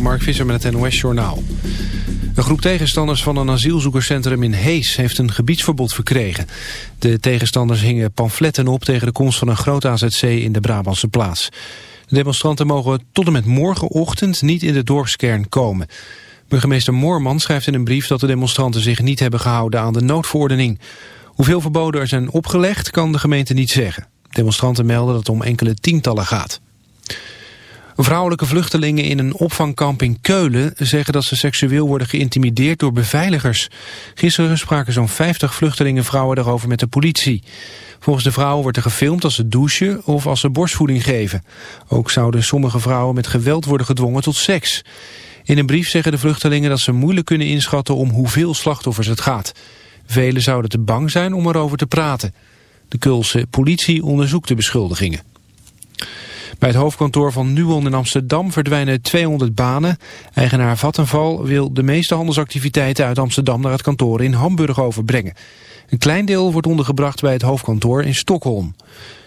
Mark Visser met het NOS Journaal. Een groep tegenstanders van een asielzoekerscentrum in Hees heeft een gebiedsverbod verkregen. De tegenstanders hingen pamfletten op tegen de komst van een groot AZC in de Brabantse plaats. De demonstranten mogen tot en met morgenochtend niet in de dorpskern komen. Burgemeester Moorman schrijft in een brief dat de demonstranten zich niet hebben gehouden aan de noodverordening. Hoeveel verboden er zijn opgelegd kan de gemeente niet zeggen. Demonstranten melden dat het om enkele tientallen gaat. Vrouwelijke vluchtelingen in een opvangkamp in Keulen zeggen dat ze seksueel worden geïntimideerd door beveiligers. Gisteren spraken zo'n 50 vluchtelingenvrouwen daarover met de politie. Volgens de vrouwen wordt er gefilmd als ze douchen of als ze borstvoeding geven. Ook zouden sommige vrouwen met geweld worden gedwongen tot seks. In een brief zeggen de vluchtelingen dat ze moeilijk kunnen inschatten om hoeveel slachtoffers het gaat. Velen zouden te bang zijn om erover te praten. De Keulse politie onderzoekt de beschuldigingen. Bij het hoofdkantoor van Nuon in Amsterdam verdwijnen 200 banen. Eigenaar Vattenval wil de meeste handelsactiviteiten uit Amsterdam naar het kantoor in Hamburg overbrengen. Een klein deel wordt ondergebracht bij het hoofdkantoor in Stockholm.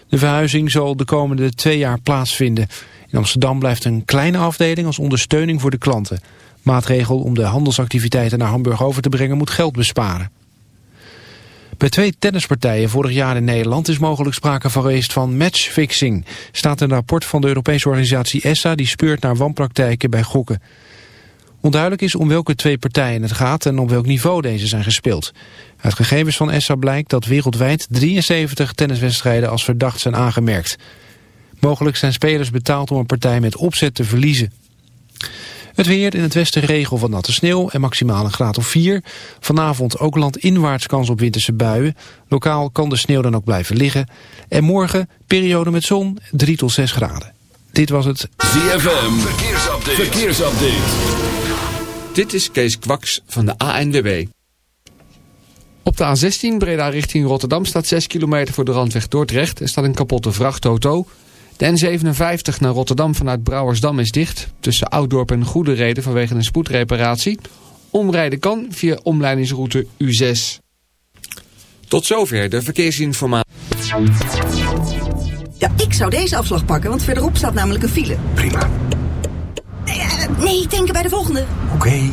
De verhuizing zal de komende twee jaar plaatsvinden. In Amsterdam blijft een kleine afdeling als ondersteuning voor de klanten. Maatregel om de handelsactiviteiten naar Hamburg over te brengen moet geld besparen. Bij twee tennispartijen vorig jaar in Nederland is mogelijk sprake van geweest van matchfixing. Staat een rapport van de Europese organisatie ESSA die speurt naar wanpraktijken bij gokken. Onduidelijk is om welke twee partijen het gaat en op welk niveau deze zijn gespeeld. Uit gegevens van ESSA blijkt dat wereldwijd 73 tenniswedstrijden als verdacht zijn aangemerkt. Mogelijk zijn spelers betaald om een partij met opzet te verliezen. Het weer in het westen regel van natte sneeuw en maximaal een graad of 4. Vanavond ook landinwaarts kans op winterse buien. Lokaal kan de sneeuw dan ook blijven liggen. En morgen periode met zon 3 tot 6 graden. Dit was het ZFM Verkeersupdate. Verkeersupdate. Dit is Kees Kwaks van de ANWB. Op de A16 Breda richting Rotterdam staat 6 kilometer voor de randweg Dordrecht. Er staat een kapotte vrachtauto... De N57 naar Rotterdam vanuit Brouwersdam is dicht. Tussen Ouddorp en Goede Reden vanwege een spoedreparatie. Omrijden kan via omleidingsroute U6. Tot zover de verkeersinformatie. Ja, ik zou deze afslag pakken, want verderop staat namelijk een file. Prima. Nee, eh, nee ik denk bij de volgende. Oké.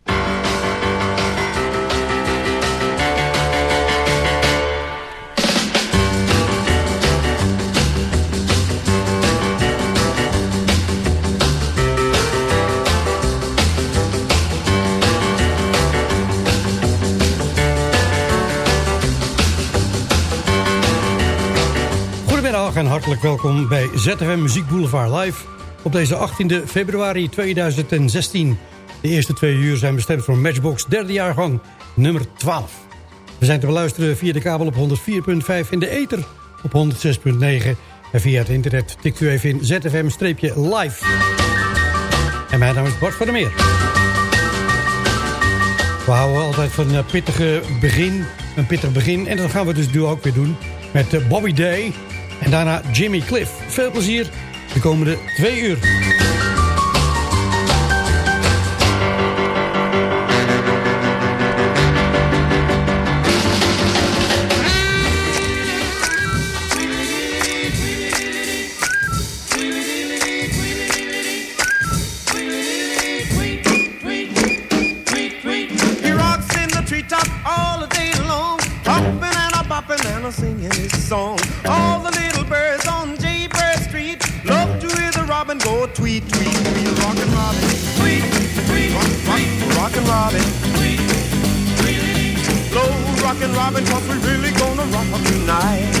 Goedemiddag en hartelijk welkom bij ZFM Muziek Boulevard Live op deze 18e februari 2016. De eerste twee uur zijn bestemd voor Matchbox derde jaargang nummer 12. We zijn te beluisteren via de kabel op 104.5 in de ether op 106.9 en via het internet tikt u even in ZFM-live. En mijn naam is Bart van der Meer. We houden altijd van een pittige begin, een pittig begin. En dat gaan we dus nu ook weer doen met eh, Bobby Day en daarna Jimmy Cliff. Veel plezier de komende twee uur. Robin, cause we really gonna rock up tonight.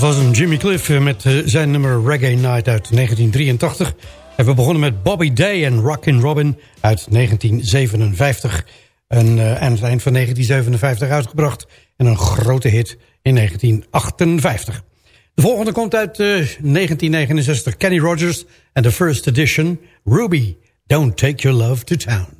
Dat was een Jimmy Cliff eh, met eh, zijn nummer Reggae Night uit 1983. En we begonnen met Bobby Day en Rockin' Robin uit 1957. En eh, aan het eind van 1957 uitgebracht. En een grote hit in 1958. De volgende komt uit eh, 1969. Kenny Rogers en The First Edition. Ruby, Don't Take Your Love to Town.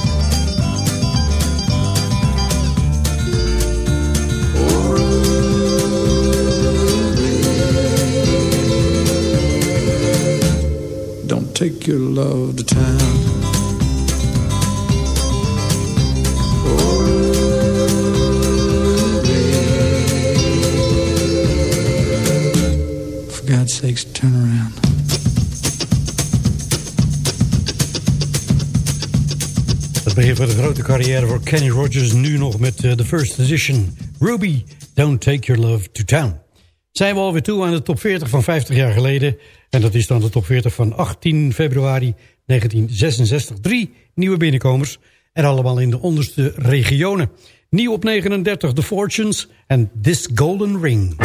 Take your love to town. For God's sakes, turn around. Het begin van de grote carrière voor Kenny Rogers. Nu nog met eh, de first edition. Ruby, Don't Take Your Love to Town. Zijn we alweer toe aan de top 40 van 50 jaar geleden. En dat is dan de top 40 van 18 februari 1966. Drie nieuwe binnenkomers. En allemaal in de onderste regionen. Nieuw op 39 The Fortunes en This Golden Ring.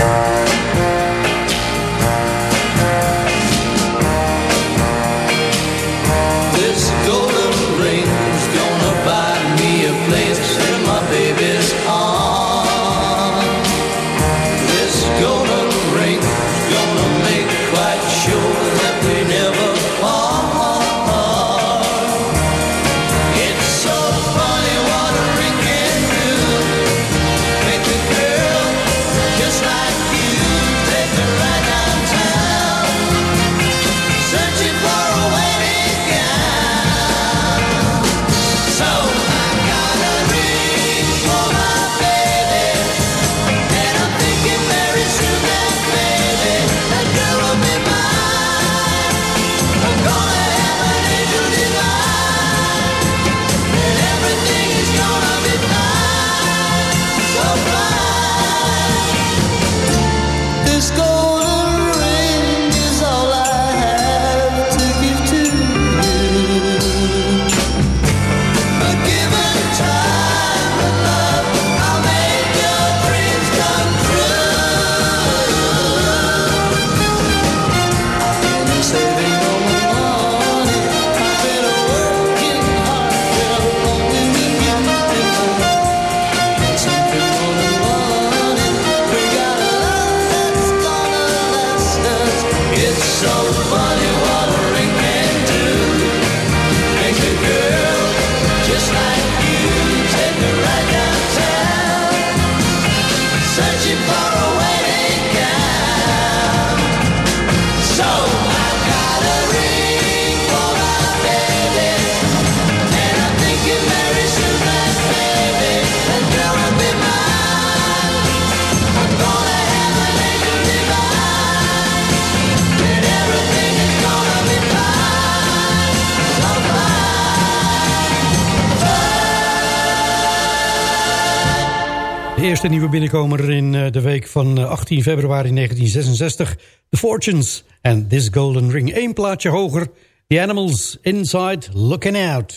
Eerste nieuwe binnenkomer in eh, de week van eh, 18 februari 1966. The Fortunes en This Golden Ring. Eén plaatje hoger. The Animals Inside Looking Out.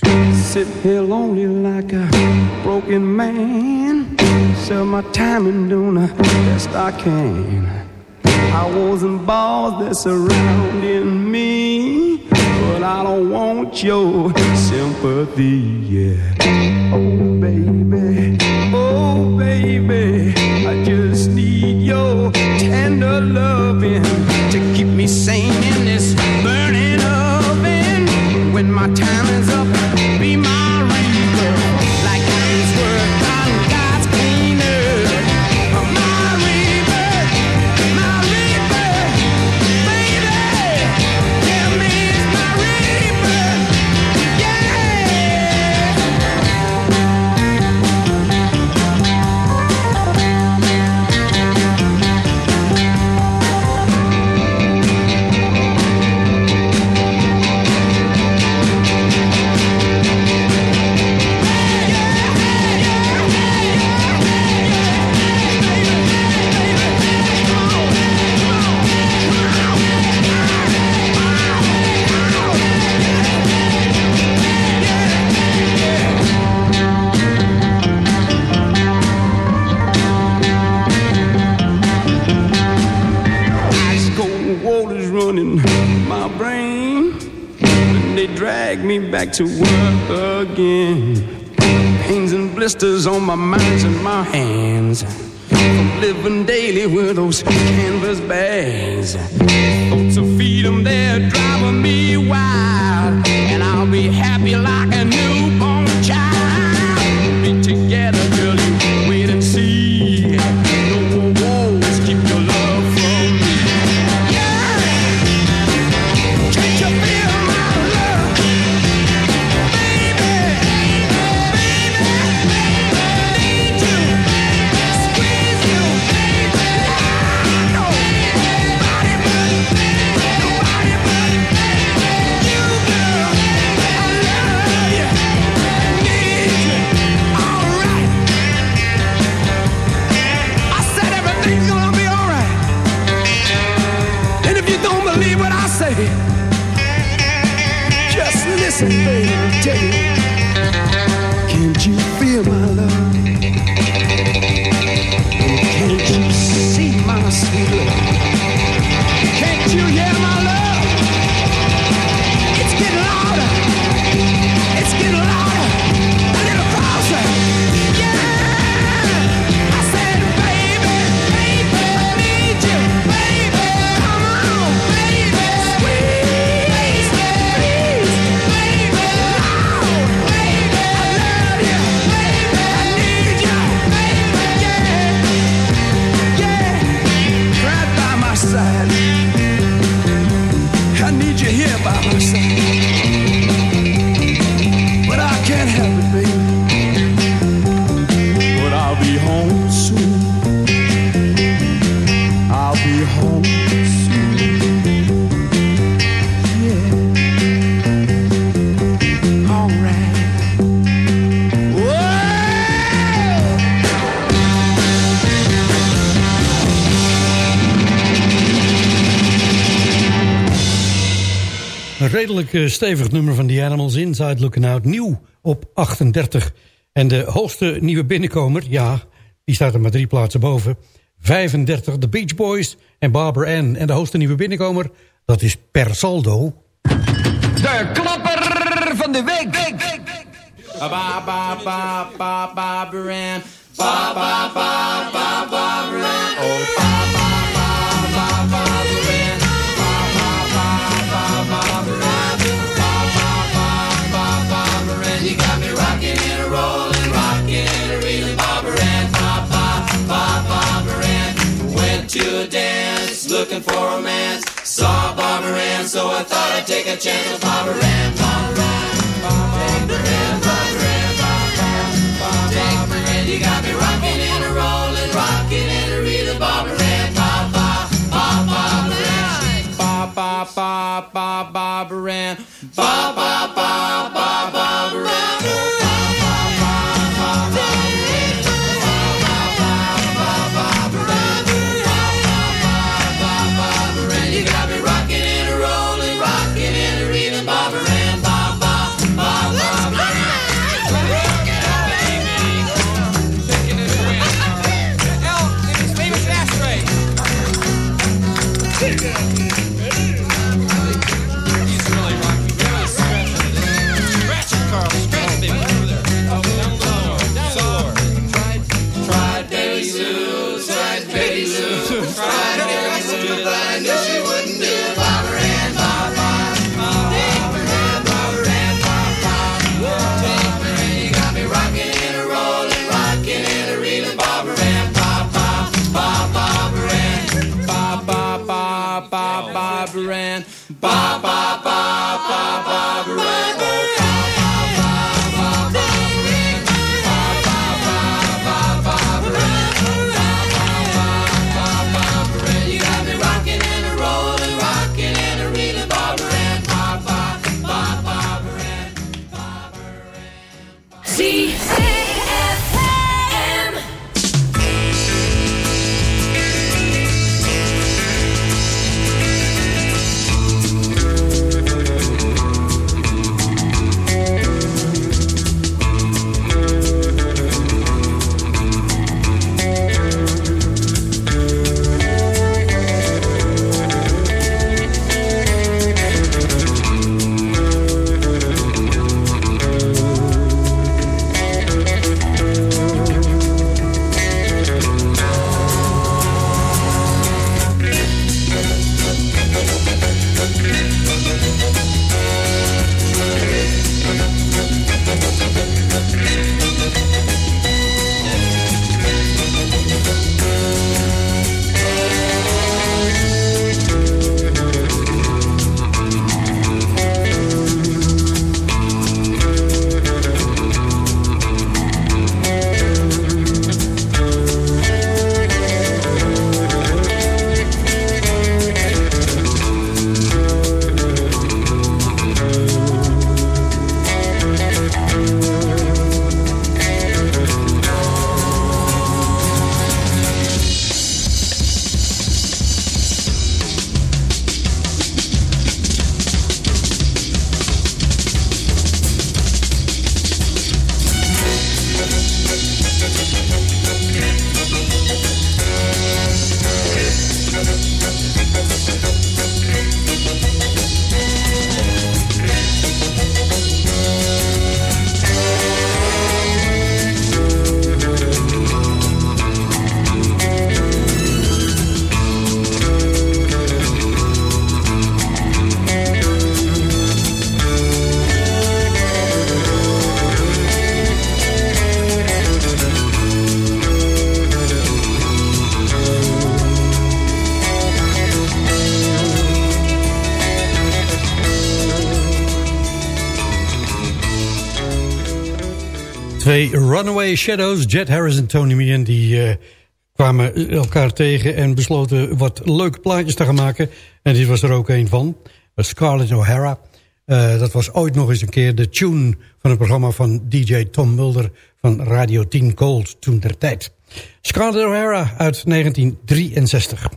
Sit here lonely like a broken man. Sell my time and doing the best I can. I wasn't balls that surrounding me, but I don't want your sympathy. Yeah. Oh baby, oh baby, I just need your tender loving to keep me sane in this burning oven. When my time is up, me back to work again. Pains and blisters on my mind and my hands. From living daily with those canvas bags. Thoughts of freedom, they're driving me wild. And I'll be happy like a newborn redelijk eh, stevig nummer van The Animals Inside Looking Out. Nieuw op 38. En de hoogste nieuwe binnenkomer, ja, die staat er maar drie plaatsen boven. 35, The Beach Boys en Barbara Ann. En de hoogste nieuwe binnenkomer, dat is per saldo... De klapper van de week. Ba ba ba ba Barbara Ann. Ba ba ba ba Barbara Ann. Oh looking for romance. Saw Barbara Ann, so I thought I'd take a chance with Barbara Ann. Barbara Ann. Barbara Ann. Barbara Ann. Barbara Ann. You got me rocking and a rolling, rocking and a reeling, Barbara Ann. Ba ba ba Barbara Ann. Ba ba ba ba Barbara Ann. Ba ba ba ba Barbara Ann. Ba ba Barbara Ann. Ba ba ba Barbara Runaway Shadows, Jet Harris en Tony Meehan... die eh, kwamen elkaar tegen en besloten wat leuke plaatjes te gaan maken. En dit was er ook een van. Scarlett O'Hara. Eh, dat was ooit nog eens een keer de tune van het programma van DJ Tom Mulder... van Radio 10 Gold toen der tijd. Scarlett O'Hara uit 1963.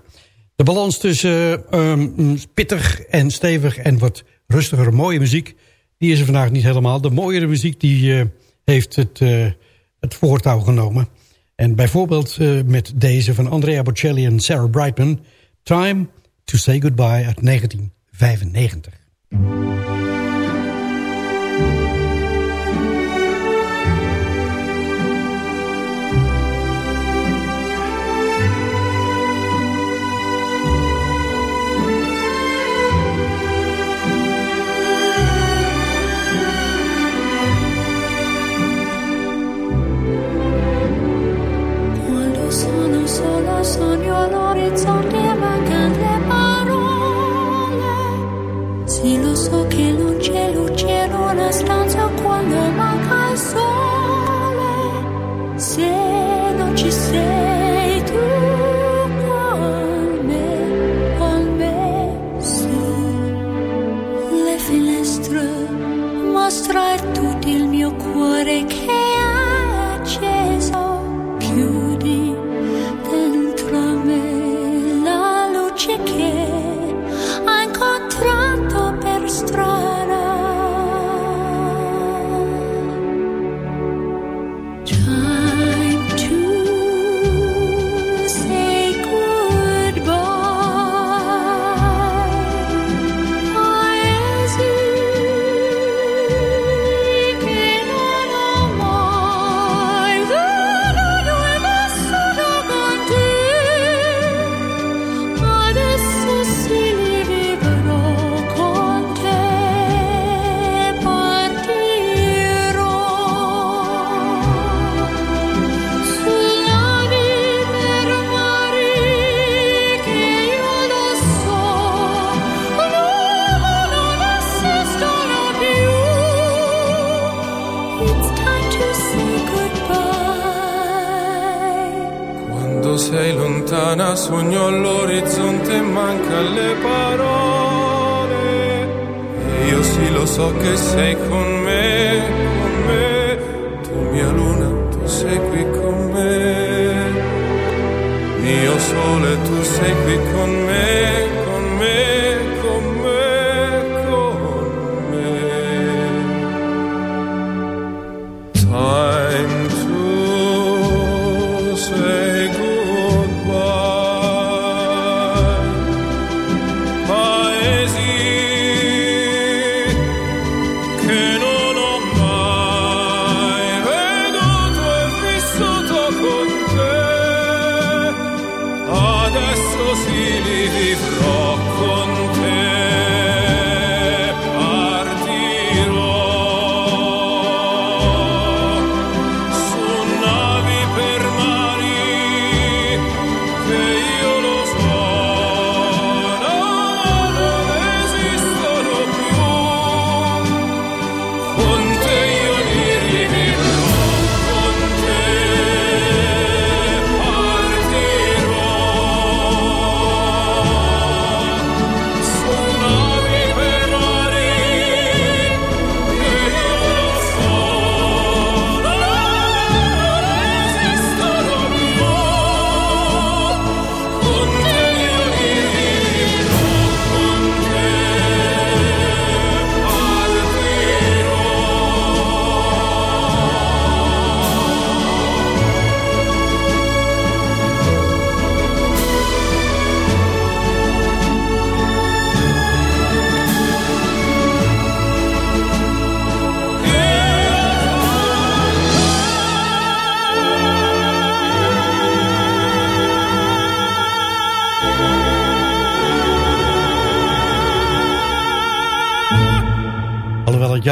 De balans tussen uh, pittig en stevig en wat rustiger mooie muziek... die is er vandaag niet helemaal. De mooiere muziek die... Heeft het, het voortouw genomen. En bijvoorbeeld uh, met deze van Andrea Bocelli en Sarah Brightman... Time to Say Goodbye uit 1995. So che sei con me, con me. Tu mia luna, tu sei qui con me. Mio sole, tu sei qui con me,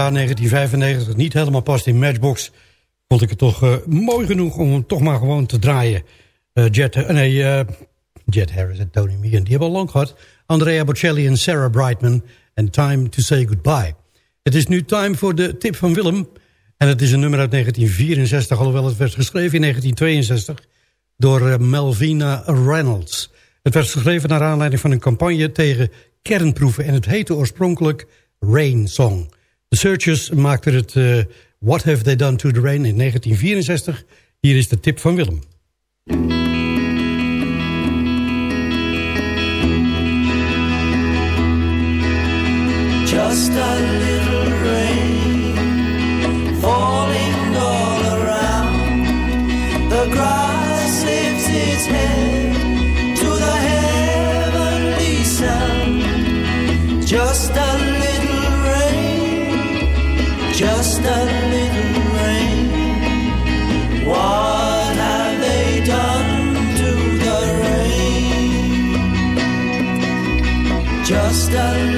jaar 1995 niet helemaal past in Matchbox... vond ik het toch eh, mooi genoeg om hem toch maar gewoon te draaien. Eh, Jet, eh, nee, Jet Harris en Tony Meehan, die hebben al lang gehad. Andrea Bocelli en Sarah Brightman en Time to Say Goodbye. Het is nu time voor de tip van Willem. En het is een nummer uit 1964, alhoewel het werd geschreven in 1962... door Melvina Reynolds. Het werd geschreven naar aanleiding van een campagne tegen kernproeven... en het heette oorspronkelijk Rain Song. De Searchers maakten het eh, What Have They Done to the Rain in 1964. Hier is de tip van Willem. Just a little rain falling all around. The just a little rain. What have they done to the rain? Just a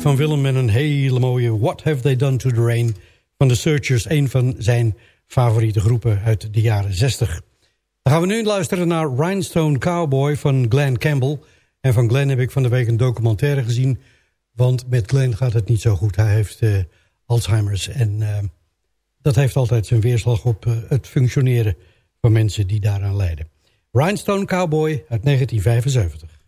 van Willem met een hele mooie What Have They Done to the Rain van The Searchers. Een van zijn favoriete groepen uit de jaren 60. Dan gaan we nu luisteren naar Rhinestone Cowboy van Glenn Campbell. En van Glenn heb ik van de week een documentaire gezien. Want met Glenn gaat het niet zo goed. Hij heeft eh, Alzheimer's en eh, dat heeft altijd zijn weerslag op eh, het functioneren van mensen die daaraan lijden. Rhinestone Cowboy uit 1975.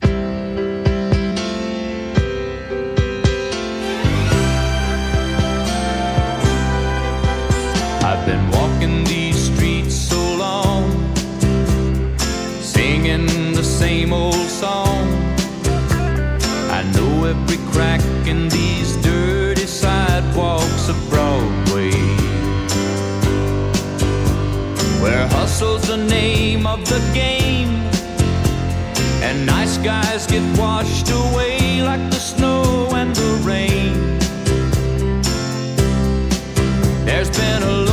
of the game. And nice guys get washed away like the snow and the rain. There's been a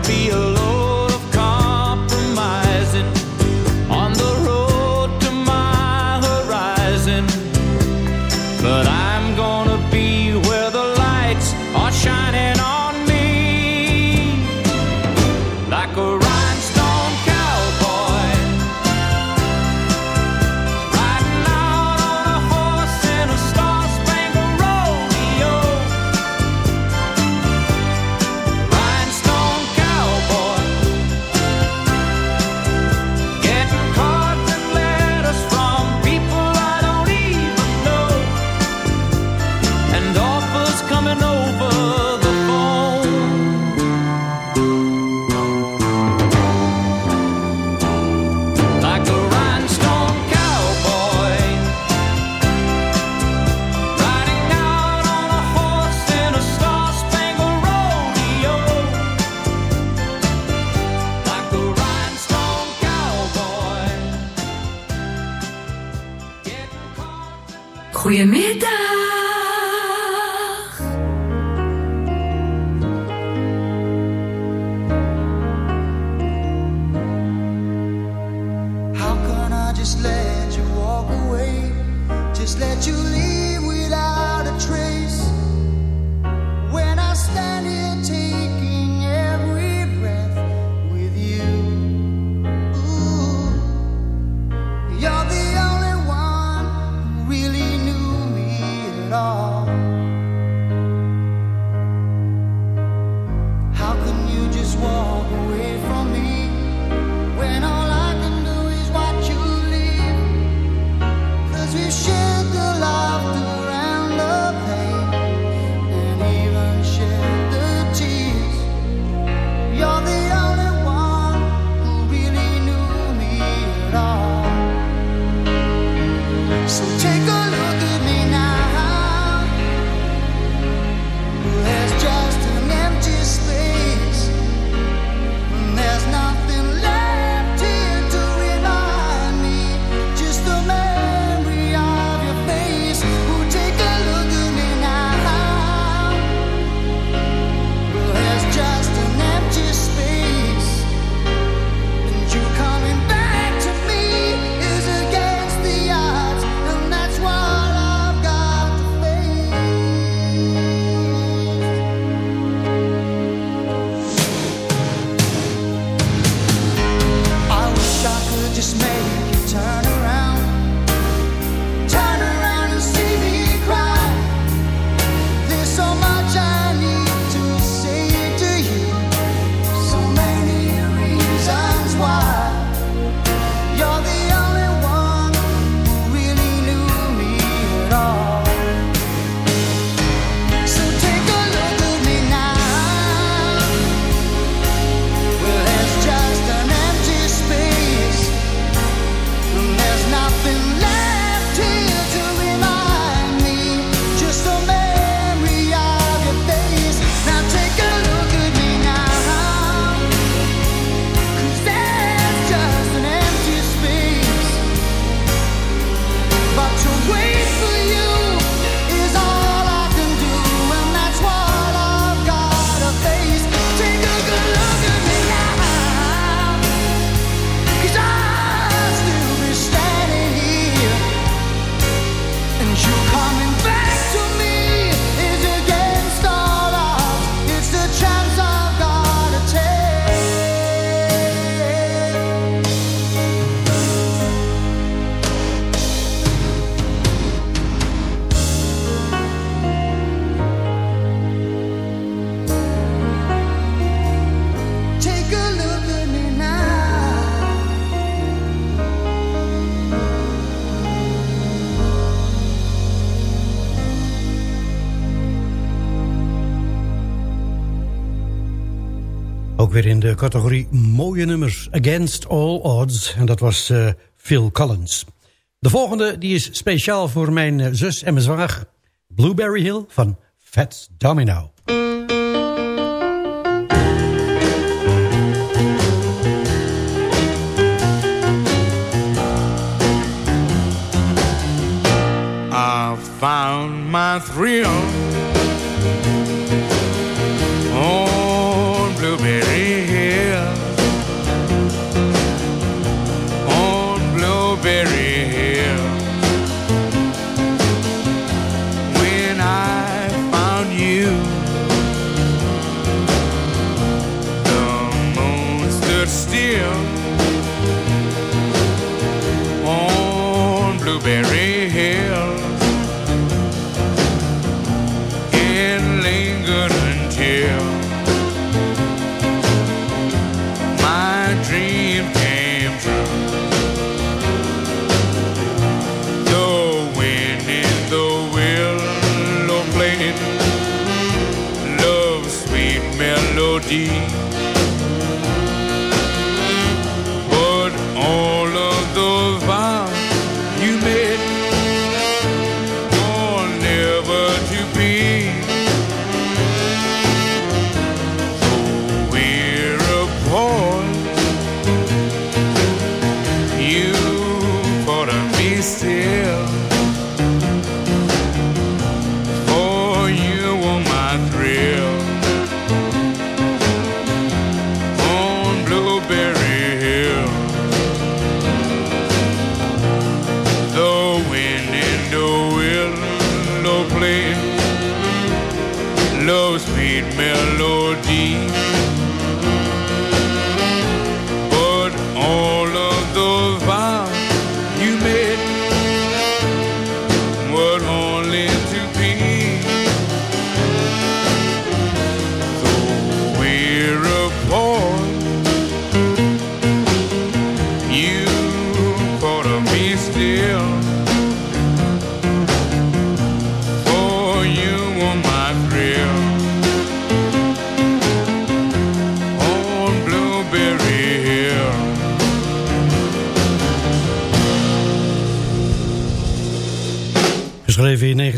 I'll be alone. as we share. De categorie mooie nummers. Against All Odds. En dat was uh, Phil Collins. De volgende die is speciaal voor mijn uh, zus en mijn zwager. Blueberry Hill van Fats Domino. I found my thrill pedir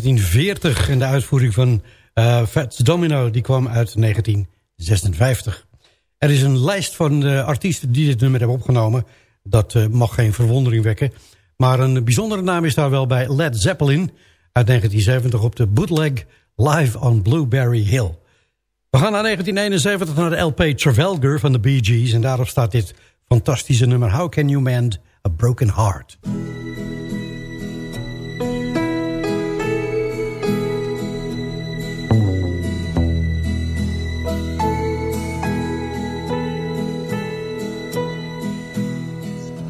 1940 en de uitvoering van uh, Fats Domino die kwam uit 1956. Er is een lijst van de artiesten die dit nummer hebben opgenomen. Dat uh, mag geen verwondering wekken. Maar een bijzondere naam is daar wel bij Led Zeppelin uit 1970 op de bootleg Live on Blueberry Hill. We gaan naar 1971 naar de LP Trafalgar van de Bee Gees en daarop staat dit fantastische nummer How Can You Mend a Broken Heart.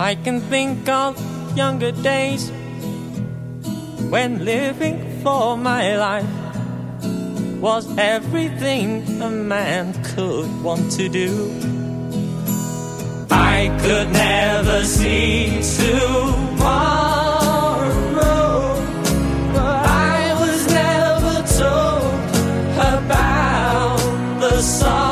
I can think of younger days when living for my life was everything a man could want to do. I could never see tomorrow, I was never told about the sorrows.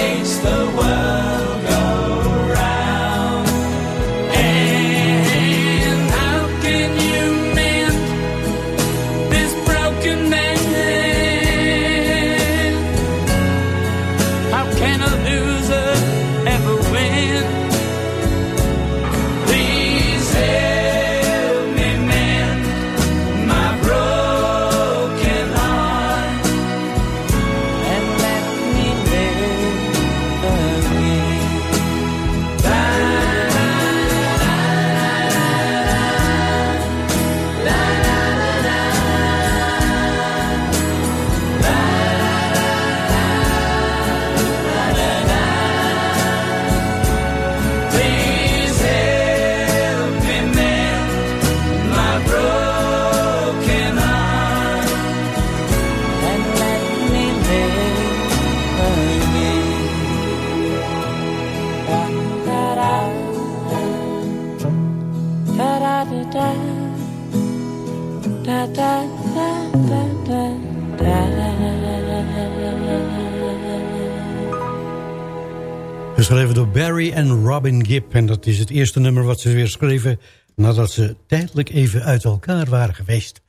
Geschreven door Barry en Robin Gibb. En dat is het eerste nummer wat ze weer schreven... nadat ze tijdelijk even uit elkaar waren geweest.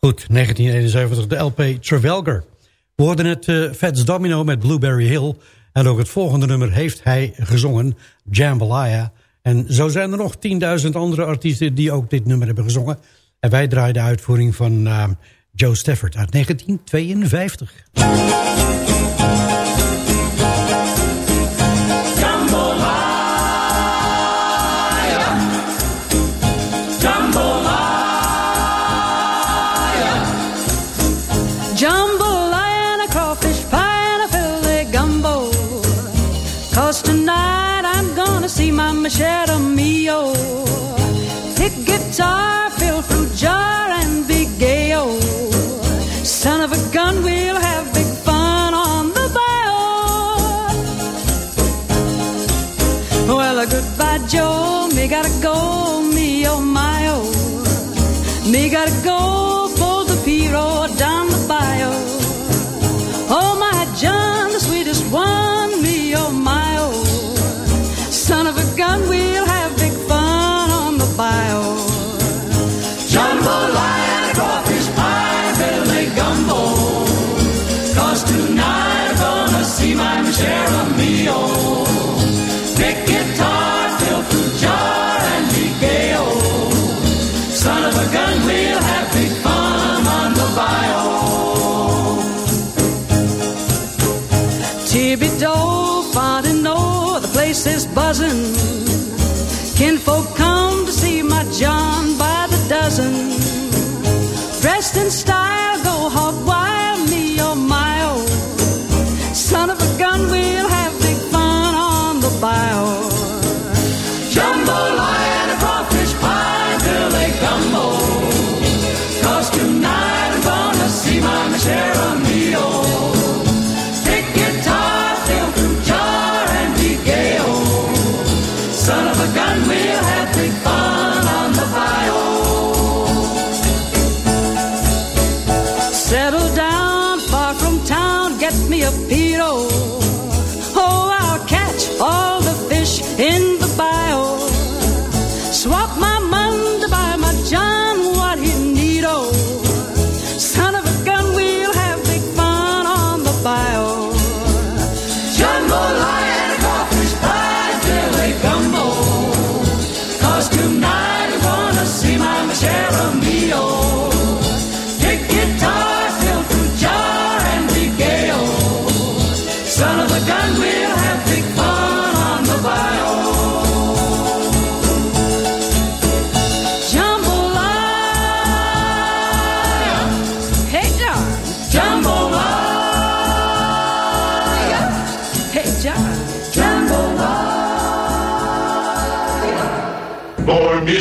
Goed, 1971, de LP Travelger. We hoorden het uh, Domino met Blueberry Hill... en ook het volgende nummer heeft hij gezongen, Jambalaya. En zo zijn er nog 10.000 andere artiesten die ook dit nummer hebben gezongen... En wij draaien de uitvoering van ehm, Joe Stafford uit 1952. cousin. Kinfolk come to see my John by the dozen. Dressed in style, go hog wild, me or my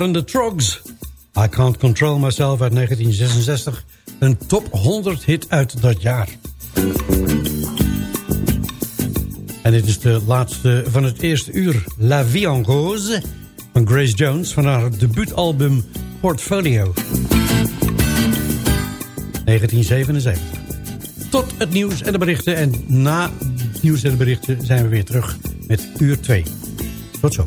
waren de Trogs. I Can't Control Myself uit 1966. Een top 100 hit uit dat jaar. En dit is de laatste van het eerste uur. La Vie en Rose van Grace Jones van haar debuutalbum Portfolio. 1977. Tot het nieuws en de berichten. En na het nieuws en de berichten zijn we weer terug met uur 2. Tot zo.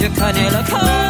you can't